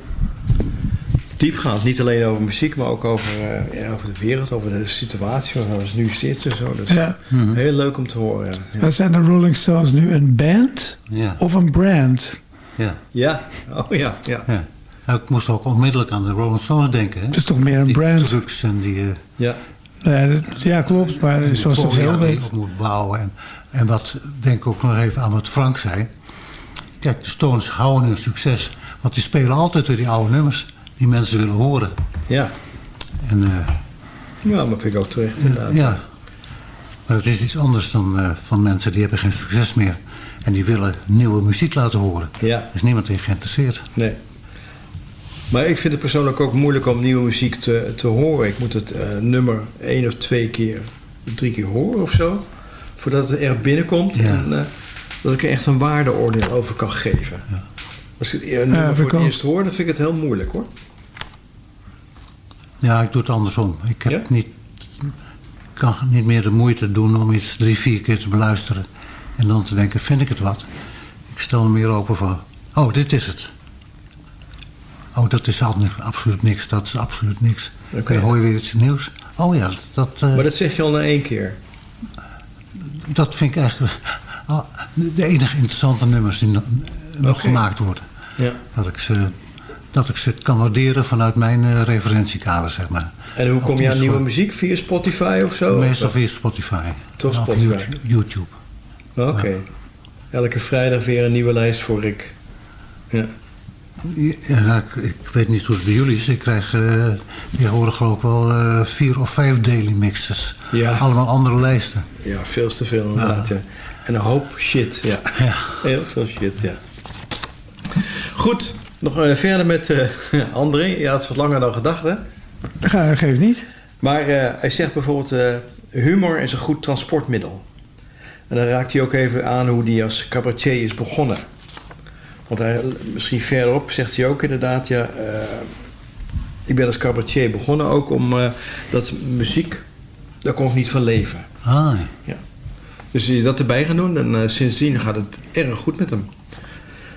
diepgaand. Niet alleen over muziek, maar ook over, eh, ja, over de wereld, over de situatie waar we nu zitten. Zo. Dus Ja. heel leuk om te horen. Ja. Zijn de Rolling Stones nu een band Ja. of een brand? Ja. Ja, oh ja, ja. ja. Nou, ik moest ook onmiddellijk aan de Rolling Stones denken. Hè? Het is toch meer een die brand? trucks en die... eh, Ja. Ja, dat- ja, klopt, maar die zoals toch die je weet. op moet bouwen. En, en wat, denk ik ook nog even aan wat Frank zei. Kijk, de Stones houden hun succes. Want die spelen altijd weer die oude nummers die mensen willen horen. Ja. En, eh, Ja, maar vind ik ook terecht inderdaad. ja. Maar het is iets anders dan eh, van mensen die hebben geen succes meer. En die willen nieuwe muziek laten horen. Ja. Er is niemand in geïnteresseerd. Nee. Maar ik vind het persoonlijk ook moeilijk om nieuwe muziek te, te horen. Ik moet het eh, nummer één of twee keer, drie keer horen of zo. Voordat het echt binnenkomt. En eh, dat ik er echt een waardeoordeel over kan geven. Als ik het een nummer voor het ook. eerst hoor, dan vind ik het heel moeilijk hoor. Ja, ik doe het andersom. Ik heb niet, kan niet meer de moeite doen om iets drie, vier keer te beluisteren. En dan te denken, vind ik het wat? Ik stel me meer open voor, oh, dit is het. Oh, dat is absoluut niks, dat is absoluut niks. Oké. Dan hoor je weer iets nieuws. Oh ja, dat, eh, Maar dat zeg je al na één keer. dat vind ik eigenlijk ah, de enige interessante nummers die nog, gemaakt worden. Ja. Dat ik, ze, dat ik ze kan waarderen vanuit mijn eh, referentiekader, zeg maar. En hoe kom je aan nieuwe muziek? Via Spotify of zo? Meestal Of- via Spotify. Toch Spotify. YouTube. Oké. Elke vrijdag weer een nieuwe lijst voor Rick. Ja. Ja, ik, ik weet niet hoe het bij jullie is. Ik krijg eh tegenwoordig geloof ik wel eh, vier of vijf daily mixes. Ja. Allemaal andere lijsten. Ja, veel te veel inderdaad. ja. En een hoop shit, ja. Heel veel shit, ja. Goed, nog verder met eh, André. Ja, het is wat langer dan gedacht, hè? Ga, geef niet. Maar eh, hij zegt bijvoorbeeld... eh, humor is een goed transportmiddel. En dan raakt hij ook even aan hoe hij als cabaretier is begonnen. Want hij, misschien verderop zegt hij ook inderdaad... Ja, eh, ik ben als cabaretier begonnen ook om... eh, dat muziek, daar kon ik niet van leven. Ah, Ja. Dus als je dat erbij gaan doen, dan eh, sindsdien gaat het erg goed met hem.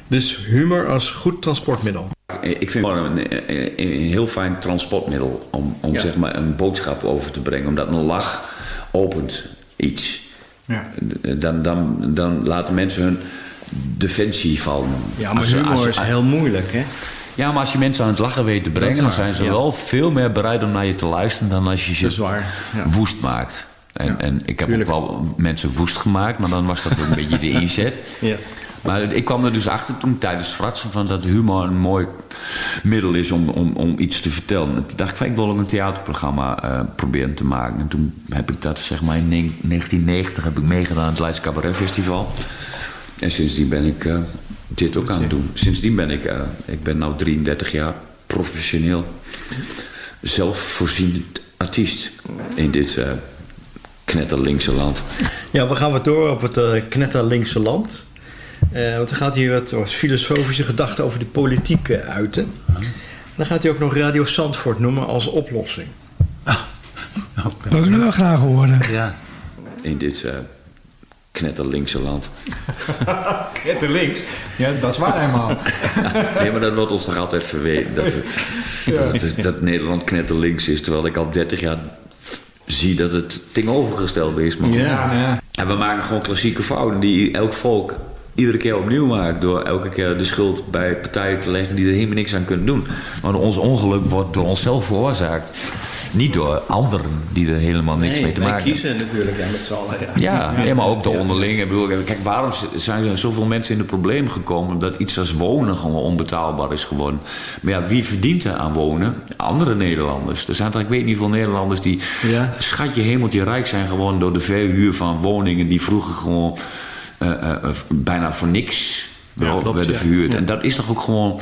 Dus humor als goed transportmiddel. Ik vind het gewoon een, een, een heel fijn transportmiddel om, om Ja. zeg maar een boodschap over te brengen. Omdat een lach opent iets. Ja. Dan, dan, dan laten mensen hun defensie vallen. Ja, maar Als humor als is heel moeilijk, hè? Ja, maar als je mensen aan het lachen weet te brengen, dan zijn ze ja. wel veel meer bereid om naar je te luisteren dan als je ze ja. woest maakt. En, en ik heb tuurlijk. ook wel mensen woest gemaakt, maar dan was dat ook een beetje de inzet. Ja. Maar ik kwam er dus achter toen tijdens fratsen van dat humor een mooi middel is om, om, om iets te vertellen. En toen dacht ik van ik wil ook een theaterprogramma eh, proberen te maken. En toen heb ik dat zeg maar in 1990 heb ik meegedaan aan het Leids Cabaret Festival. En sindsdien ben ik eh, dit ook aan het doen. Sindsdien ben ik, eh, ik ben nu 33 jaar professioneel zelfvoorzienend artiest in dit eh knetterlinkse land. Ja, we gaan wat door op het eh knetterlinkse land. Eh, want dan gaat hij wat wat filosofische gedachten over de politiek uiten. En dan gaat hij ook nog Radio Zandvoort noemen als oplossing. Dat willen we graag horen. Ja. In dit eh knetterlinkse land. Kretter links. Ja, dat is waar helemaal. Nee, maar dat wordt ons toch altijd verweten. Dat, dat, dat Nederland knetterlinks is. Terwijl ik al 30 jaar zie dat het tegenovergestelde is. Maar. Ja, ja. En we maken gewoon klassieke fouten die elk volk iedere keer opnieuw maakt. Door elke keer de schuld bij partijen te leggen die er helemaal niks aan kunnen doen. Maar ons ongeluk wordt door onszelf veroorzaakt. Niet door anderen die er helemaal niks mee te maken hebben. kiezen natuurlijk ja, met z'n allen. Ja, nee, maar ook de onderling. Ik bedoel, kijk, waarom zijn er zoveel mensen in de probleem gekomen dat iets als wonen gewoon onbetaalbaar is geworden? Maar ja, wie verdient er aan wonen? Andere Nederlanders. Er zijn toch, ik weet niet veel Nederlanders die schatje hemeltje rijk zijn gewoon door de verhuur van woningen die vroeger gewoon eh, eh, eh, bijna voor niks klopt, werden ja. verhuurd. Ja. En dat is toch ook gewoon.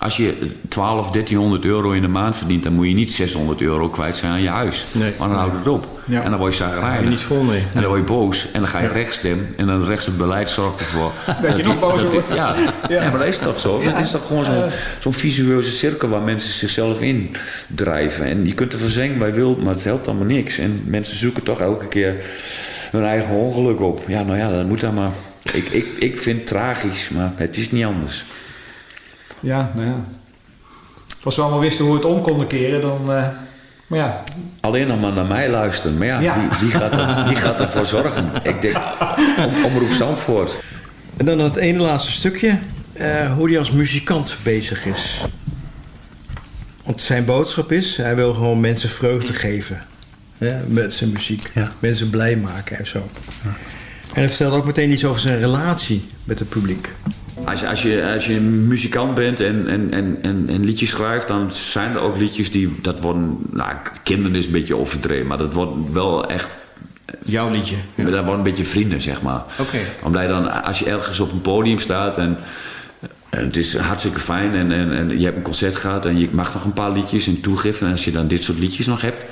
Als je 12, 1300 euro in de maand verdient, dan moet je niet 600 euro kwijt zijn aan je huis. Nee. Maar dan houdt het op. Ja. En dan word je zagrijnig. Niet vol mee. En dan word je boos. En dan ga je rechts stemmen. En dan rechts het beleid zorgt ervoor. Dat je nog dat wordt. Ja. Ja. Ja. maar dat is toch zo? Ja. Het is toch gewoon zo'n zo'n visueuze cirkel waar mensen zichzelf in drijven. En je kunt er verzengd bij wild, maar het helpt allemaal niks. En mensen zoeken toch elke keer hun eigen ongeluk op. Ja, nou ja, dat moet dan maar. Ik, ik, ik vind het tragisch, maar het is niet anders. Ja, nou ja. Als we allemaal wisten hoe we het om konden keren, dan... eh, maar ja, Alleen nog maar naar mij luisteren. Maar ja, Ja. Wie, wie, gaat er, wie gaat ervoor zorgen? Ik denk, om, omroep Zandvoort. En dan het ene laatste stukje. eh, hoe hij als muzikant bezig is. Want zijn boodschap is, hij wil gewoon mensen vreugde geven. Hè, met zijn muziek. Mensen blij maken en zo. En hij vertelt ook meteen iets over zijn relatie met het publiek. Als je, als je, als je een muzikant bent en, en, en, en, en liedjes schrijft, dan zijn er ook liedjes die, dat worden, nou, kinderen is een beetje overdreven, maar dat wordt wel echt... Jouw liedje? Dat worden een beetje vrienden, zeg maar. Oké. Omdat je dan, als je ergens op een podium staat en, en het is hartstikke fijn en, en, en je hebt een concert gehad en je mag nog een paar liedjes in toegift en als je dan dit soort liedjes nog hebt,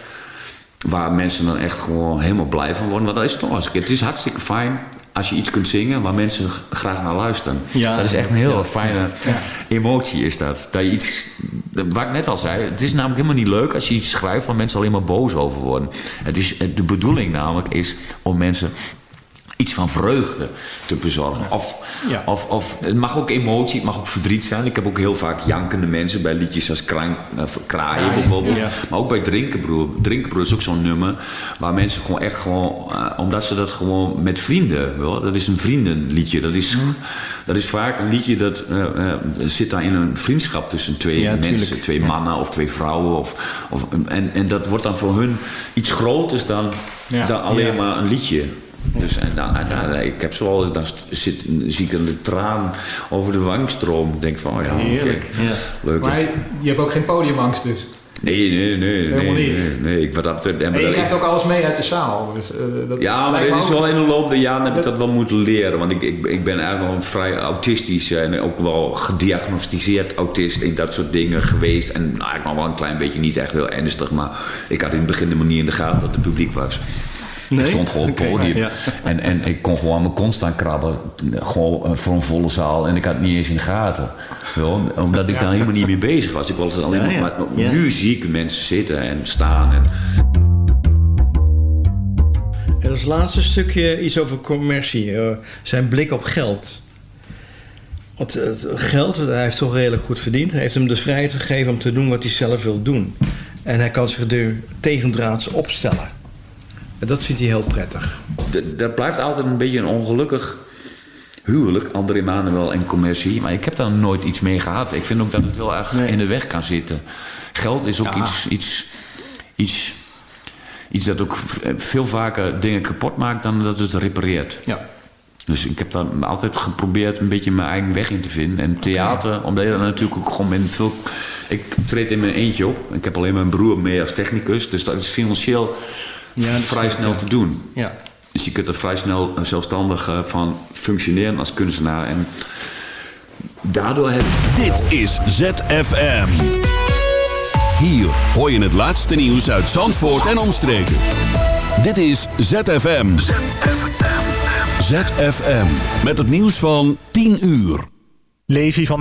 waar mensen dan echt gewoon helemaal blij van worden. Want dat is toch als het is hartstikke fijn als je iets kunt zingen waar mensen graag naar luisteren. Ja. dat is echt een heel Ja. fijne Ja. emotie is dat. Dat je iets, wat ik net al zei, het is namelijk helemaal niet leuk als je iets schrijft waar mensen alleen maar boos over worden. Het is, de bedoeling namelijk is om mensen iets van vreugde te bezorgen. Of, Ja. of, of het mag ook emotie, het mag ook verdriet zijn. Ik heb ook heel vaak jankende mensen bij liedjes als eh, kraaien, Kraaien, bijvoorbeeld. Maar ook bij Drinkenbroer. Drinkenbroer is ook zo'n nummer waar mensen gewoon echt gewoon, eh, omdat ze dat gewoon met vrienden, wel, dat is een vriendenliedje. Dat is, dat is vaak een liedje dat eh, eh, zit daar in een vriendschap tussen twee Ja, mensen, tuurlijk. twee mannen of twee vrouwen. Of, of, en, en dat wordt dan voor hun iets groters dan, Ja. dan alleen Ja. maar een liedje. Dus, en dan, en dan- ik heb zoal, dan zit, zie ik een traan over de wang stromen. Ik denk van, oh ja, Heerlijk. leuk. maar je hebt ook geen podiumangst dus. Nee, nee, nee. Helemaal nee, niet. Nee, nee, ik, wat dat, betreft- en En je krijgt ook alles mee uit de zaal. Dus, eh, dat ja, maar dit is wel in de loop der jaren heb ik dat wel moeten leren. Want ik, ik, ik ben eigenlijk wel een vrij autistisch en ook wel gediagnosticeerd autist in dat soort dingen geweest. En nou, ik nog wel een klein beetje niet echt heel ernstig, maar ik had in het begin de manier in de gaten dat het publiek was. Nee? Ik stond gewoon op het podium. ja. En, en ik kon gewoon aan mijn kont staan krabben. Gewoon eh, voor een volle zaal. En ik had het niet eens in de gaten. Wel, omdat ik Ja. daar helemaal niet mee bezig was. Ik was alleen maar, maar nu zie ik mensen zitten en staan. En, En als laatste stukje iets over commercie. eh, zijn blik op geld. Want eh, het geld, hij heeft toch redelijk goed verdiend. Hij heeft hem de vrijheid gegeven om te doen wat hij zelf wil doen. En hij kan zich er tegendraads opstellen. En dat vindt hij heel prettig. D- dat blijft altijd een beetje een ongelukkig huwelijk, André Manuel en commercie. Maar ik heb daar nooit iets mee gehad. Ik vind ook dat het wel erg in de weg kan zitten. Geld is ook Ja. iets, iets, iets, iets dat ook veel vaker dingen kapot maakt dan dat het repareert. Ja. Dus ik heb daar altijd geprobeerd een beetje mijn eigen weg in te vinden. En theater, omdat je dan natuurlijk ook gewoon met veel... Ik treed in mijn eentje op. Ik heb alleen mijn broer mee als technicus. Dus dat is financieel Ja, vrij snel te doen. Ja. Dus je kunt er vrij snel eh, zelfstandig eh, van functioneren als kunstenaar. En daardoor heb Dit is ZFM. Hier hoor je het laatste nieuws uit Zandvoort en omstreken. Dit is ZFM. ZFM. Met het nieuws van 10 uur. Levi van